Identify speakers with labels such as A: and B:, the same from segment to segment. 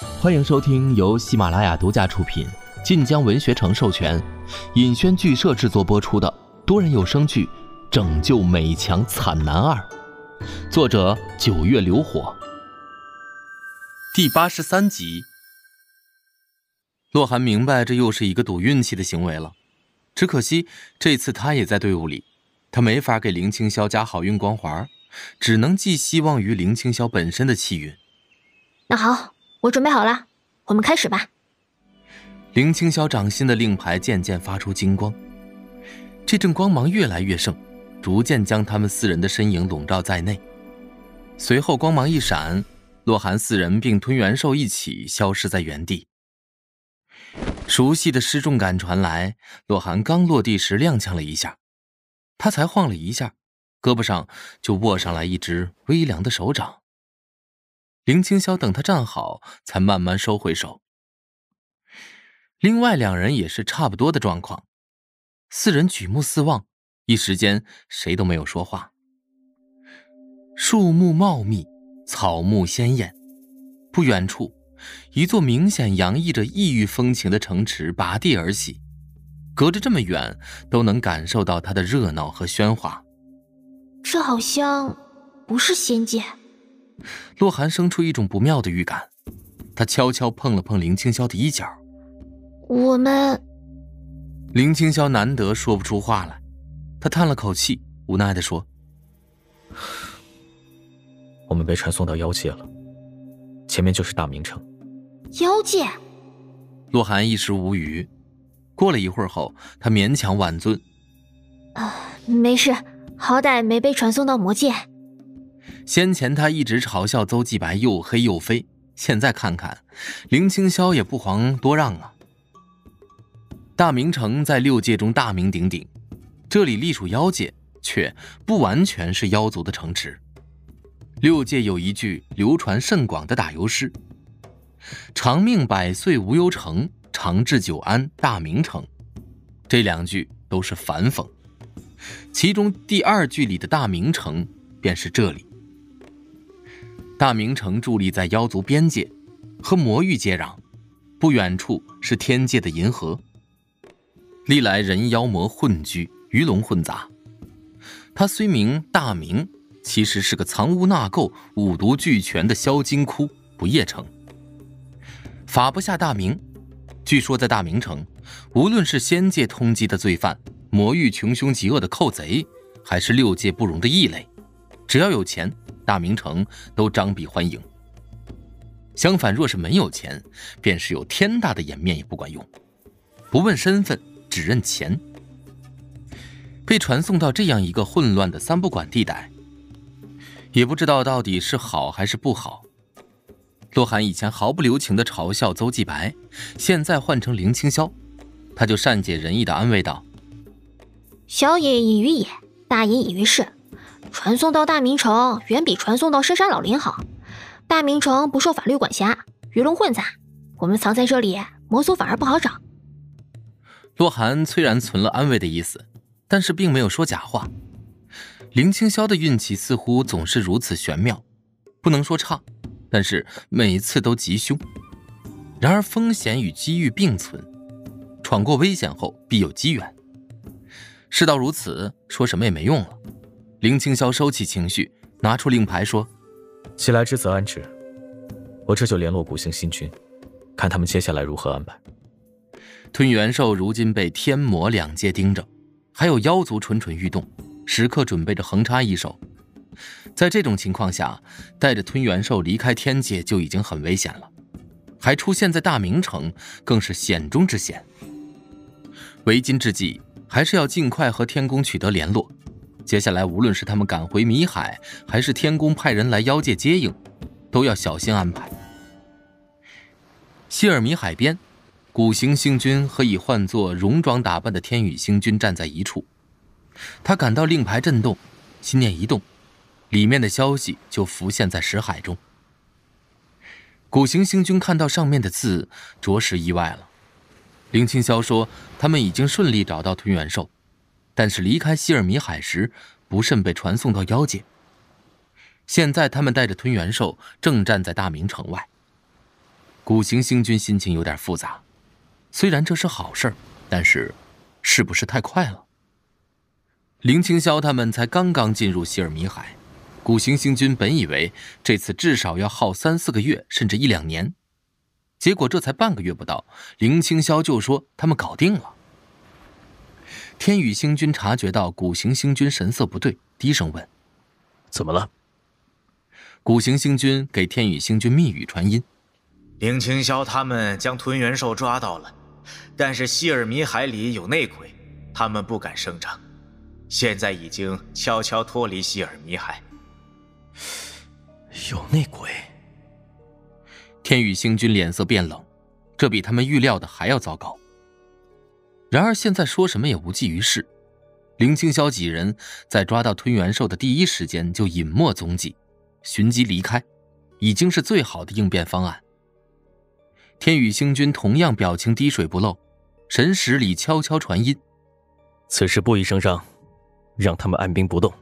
A: 欢迎收听由喜马拉雅独家出品、晋江文学城授权、尹轩剧社制作播出的多人有声剧《拯救美强惨男二》，作者九月流火。第八十三集。洛寒明白，这又是一个赌运气的行为了。只可惜这次他也在队伍里，他没法给林青霄加好运光环，只能寄希望于林青霄本身的气运。
B: 那好，我准备好了，我们开始吧。
A: 林青霄掌心的令牌渐渐发出金光，这阵光芒越来越盛，逐渐将他们四人的身影笼罩在内。随后光芒一闪，洛寒四人并吞元兽一起消失在原地。熟悉的失重感传来，洛寒刚落地时踉跄了一下，他才晃了一下，胳膊上就握上来一只微凉的手掌。林青霄等他站好，才慢慢收回手。另外两人也是差不多的状况，四人举目四望，一时间谁都没有说话。树木茂密，草木鲜艳，不远处，一座明显洋溢着异域风情的城池拔地而起，隔着这么远都能感受到它的热闹和喧哗。
B: 这好像不是仙界。
A: 洛寒生出一种不妙的预感，他悄悄碰了碰林青霄的衣角。
B: 我们，
A: 林青霄难得说不出话来，他叹了口气，无奈的说：“
C: 我们被传送到妖界了，前面就是大明城。”
B: 妖界。
A: 洛寒一时无语。过了一会儿后，他勉强挽尊：“
B: 啊，没事，好歹没被传送到魔界。”
A: 先前他一直嘲笑邹继白又黑又飞，现在看看，林青霄也不遑多让啊。大明城在六界中大名鼎鼎，这里隶属妖界，却不完全是妖族的城池。六界有一句流传甚广的打油诗：“长命百岁无忧城，长治久安大明城。”这两句都是反讽，其中第二句里的大明城便是这里。大明城伫立在妖族边界，和魔域接壤，不远处是天界的银河。历来人妖魔混居，鱼龙混杂。它虽名大明，其实是个藏污纳垢、五毒俱全的销金窟、不夜城。法不下大明。据说在大明城，无论是仙界通缉的罪犯，魔域穷凶极恶的寇贼，还是六界不容的异类，只要有钱。大明城都张臂欢迎。相反，若是没有钱，便是有天大的颜面也不管用。不问身份，只认钱。被传送到这样一个混乱的三不管地带，也不知道到底是好还是不好。洛寒以前毫不留情的嘲笑邹继白，现在换成林青霄，他就善解人意的安慰道：“
B: 小隐隐于野，大隐隐于市。”传送到大明城远比传送到深山老林好。大明城不受法律管辖，鱼龙混杂，我们藏在这里，魔族反而不好找。
A: 洛寒虽然存了安慰的意思，但是并没有说假话。林青霄的运气似乎总是如此玄妙，不能说差，但是每次都吉凶。然而风险与机遇并存，闯过危险后必有机缘。事到如此，说什么也没用了。林青霄收起情绪，拿出令牌说：“
C: 既来之则安之，我这就联络古星新君，看他们接下来如何安排。”
A: 吞元兽如今被天魔两界盯着，还有妖族蠢蠢欲动，时刻准备着横插一手。在这种情况下，带着吞元兽离开天界就已经很危险了，还出现在大明城，更是险中之险。为今之计，还是要尽快和天宫取得联络。接下来，无论是他们赶回迷海，还是天宫派人来妖界接应，都要小心安排。希尔米海边，古行星君和已换作戎装打扮的天宇星君站在一处。他感到令牌震动，心念一动，里面的消息就浮现在识海中。古行星君看到上面的字，着实意外了。林青霄说，他们已经顺利找到吞元兽。但是离开希尔米海时，不慎被传送到妖界。现在他们带着吞元兽，正站在大明城外。古行星君心情有点复杂，虽然这是好事但是是不是太快了？林青霄他们才刚刚进入希尔米海，古行星君本以为这次至少要耗三四个月，甚至一两年，结果这才半个月不到，林青霄就说他们搞定了。天宇星君察觉到古行星君神色不对，低声问：“
C: 怎么了？”
A: 古行星君给天宇星君密语传音。
D: 林青霄他们将吞元兽抓到了，但是希尔米海里有内鬼，他们不敢声张，现在已经悄悄脱离希尔米海。
C: 有内鬼！
A: 天宇星君脸色变冷，这比他们预料的还要糟糕。然而现在说什么也无济于事，林清霄几人在抓到吞元兽的第一时间就隐没踪迹，寻机离开，已经是最好的应变方案。天宇星君同样表情滴水不漏，神识里悄悄传音：“
C: 此事不宜声张，让他们按兵不动，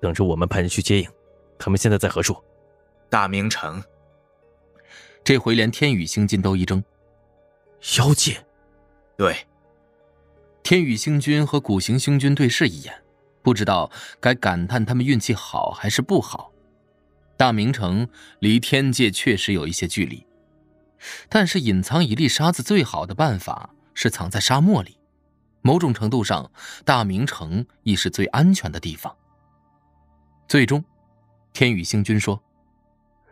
C: 等着我们派人去接应。他们现在在何处？”
D: 大明城。
A: 这回连天宇星君都一怔：“
C: 妖界？”
D: 对。
A: 天宇星君和古行星君对视一眼，不知道该感叹他们运气好还是不好。大明城离天界确实有一些距离。但是隐藏一粒沙子最好的办法是藏在沙漠里，某种程度上，大明城亦是最安全的地方。最终，天宇星君说：“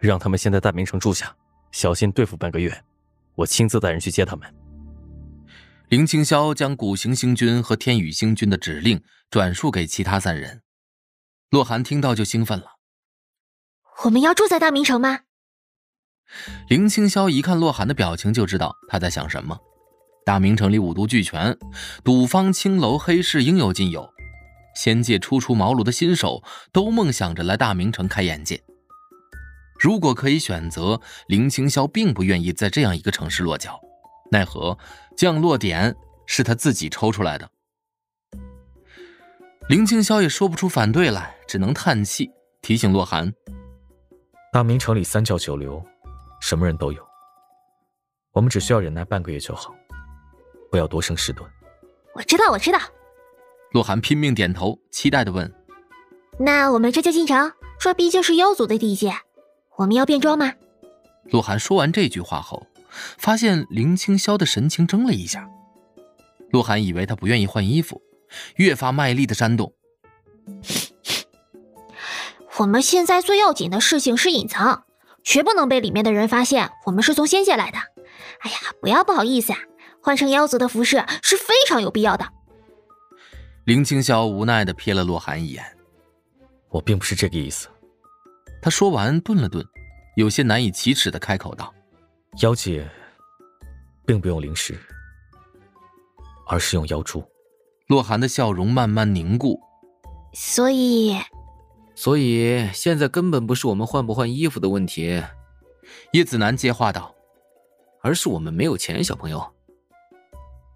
C: 让他们先在大明城住下，小心对付半个月，我亲自带人去接他们。”
A: 林青霄将古行星君和天宇星君的指令转述给其他三人。洛寒听到就兴奋了：“
B: 我们要住在大明城吗？”
A: 林青霄一看洛寒的表情，就知道他在想什么。大明城里五毒俱全，赌坊、青楼、黑市应有尽有。仙界初出茅庐的新手都梦想着来大明城开眼界。如果可以选择，林青霄并不愿意在这样一个城市落脚。奈何降落点是他自己抽出来的。林青霄也说不出反对来，只能叹气，提醒洛寒：
C: 大明城里三教九流。什么人都有，我们只需要忍耐半个月就好，不要多生事端。
B: 我知道，我知道。
A: 洛寒拼命点头，期待的问：“
B: 那我们这就进城？这毕竟是妖族的地界，我们要变装吗？”
A: 洛寒说完这句话后，发现林青霄的神情怔了一下。洛寒以为他不愿意换衣服，越发卖力的煽动：“
B: 我们现在最要紧的事情是隐藏。”绝不能被里面的人发现我们是从仙界来的。哎呀，不要不好意思啊，换成妖族的服饰是非常有必要的。
A: 林青霄无奈的瞥了洛寒一眼，
C: 我并不是这个意思。
A: 他说完顿了顿，有些难以启齿的开口道：“
C: 妖界并不用灵石，而是用妖珠。”
A: 洛寒的笑容慢慢凝固，
B: 所以。
E: 所以现在根本不是我们换不换衣服的问题，
A: 叶子楠接话道，
E: 而是我们没有钱。小朋友，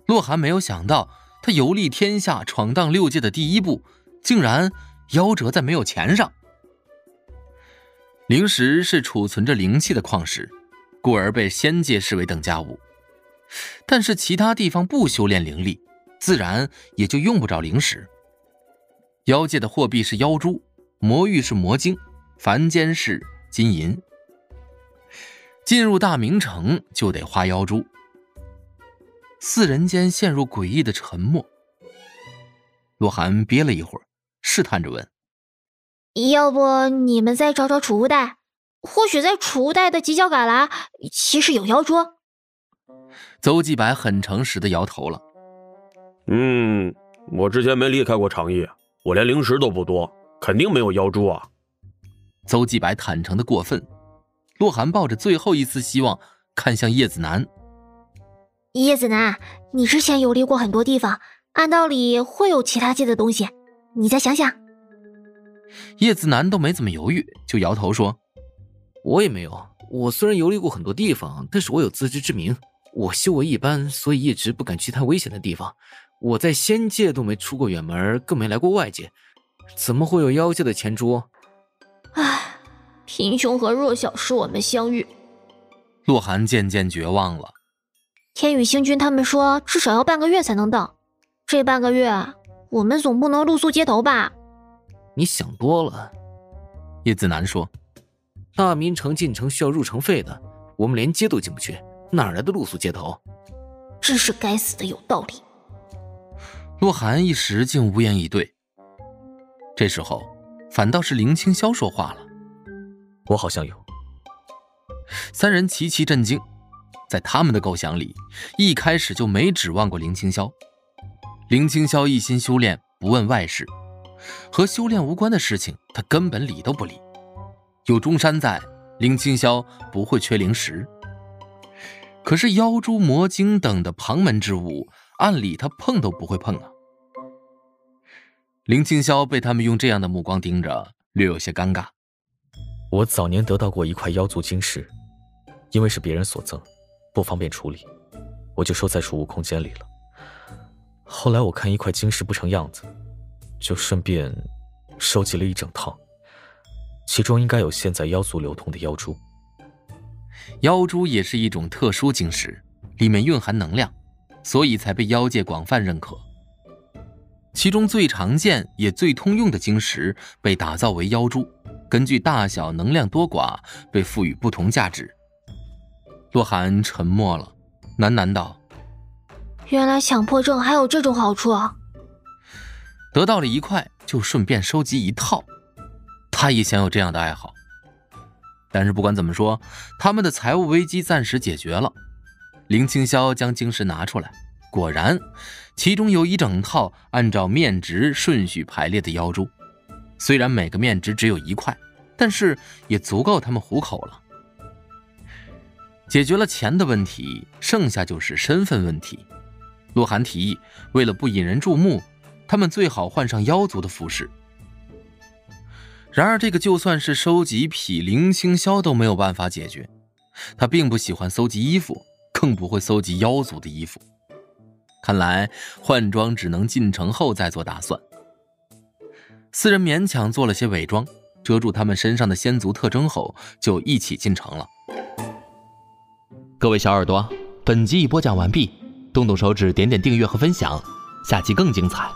A: 洛寒没有想到，他游历天下、闯荡六界的第一步，竟然夭折在没有钱上。灵石是储存着灵气的矿石，故而被仙界视为等价物。但是其他地方不修炼灵力，自然也就用不着灵石。妖界的货币是妖珠。魔域是魔晶，凡间是金银。进入大明城就得花妖珠。四人间陷入诡异的沉默。洛寒憋了一会儿，试探着问：“
B: 要不你们再找找储物袋？或许在储物袋的犄角旮旯，其实有妖珠。”
A: 邹继白很诚实的摇头了：“
F: 嗯，我之前没离开过长夜，我连零食都不多。”肯定没有妖珠啊！
A: 邹继白坦诚的过分。洛寒抱着最后一丝希望看向叶子楠。
B: 叶子楠，你之前游历过很多地方，按道理会有其他界的东西，你再想想。
A: 叶子楠都没怎么犹豫，就摇头说：“
E: 我也没有。我虽然游历过很多地方，但是我有自知之明，我修为一般，所以一直不敢去太危险的地方。我在仙界都没出过远门，更没来过外界。”怎么会有妖界的钱珠？
B: 唉，贫穷和弱小使我们相遇。
A: 洛寒渐渐绝望了。
B: 天宇星君他们说至少要半个月才能到，这半个月我们总不能露宿街头吧？
E: 你想多了。
A: 叶子楠说：“
E: 大明城进城需要入城费的，我们连街都进不去，哪来的露宿街头？”
B: 真是该死的有道理。
A: 洛寒一时竟无言以对。这时候，反倒是林清霄说话了：“
C: 我好像有。”
A: 三人齐齐震惊。在他们的构想里，一开始就没指望过林清霄。林清霄一心修炼，不问外事，和修炼无关的事情他根本理都不理。有中山在，林清霄不会缺灵石。可是妖珠、魔晶等的旁门之物，按理他碰都不会碰啊。林清霄被他们用这样的目光盯着，略有些尴尬。
C: 我早年得到过一块妖族晶石，因为是别人所赠。不方便处理，我就收在储物空间里了。后来我看一块晶石不成样子，就顺便收集了一整套，其中应该有现在妖族流通的妖珠。
A: 妖珠也是一种特殊晶石，里面蕴含能量，所以才被妖界广泛认可。其中最常见也最通用的晶石被打造为妖珠，根据大小、能量多寡被赋予不同价值。洛寒沉默了，喃喃道：“
B: 原来强迫症还有这种好处啊！
A: 得到了一块，就顺便收集一套。他也想有这样的爱好。但是不管怎么说，他们的财务危机暂时解决了。林清霄将晶石拿出来，果然，其中有一整套按照面值顺序排列的妖珠。虽然每个面值只有一块，但是也足够他们糊口了。”解决了钱的问题，剩下就是身份问题。洛寒提议，为了不引人注目，他们最好换上妖族的服饰。然而，这个就算是收集癖，林清霄都没有办法解决。他并不喜欢搜集衣服，更不会搜集妖族的衣服。看来换装只能进城后再做打算。四人勉强做了些伪装，遮住他们身上的仙族特征后，就一起进城了。各位小耳朵，本集已播讲完毕，动动手指，点点订阅和分享，下集更精彩。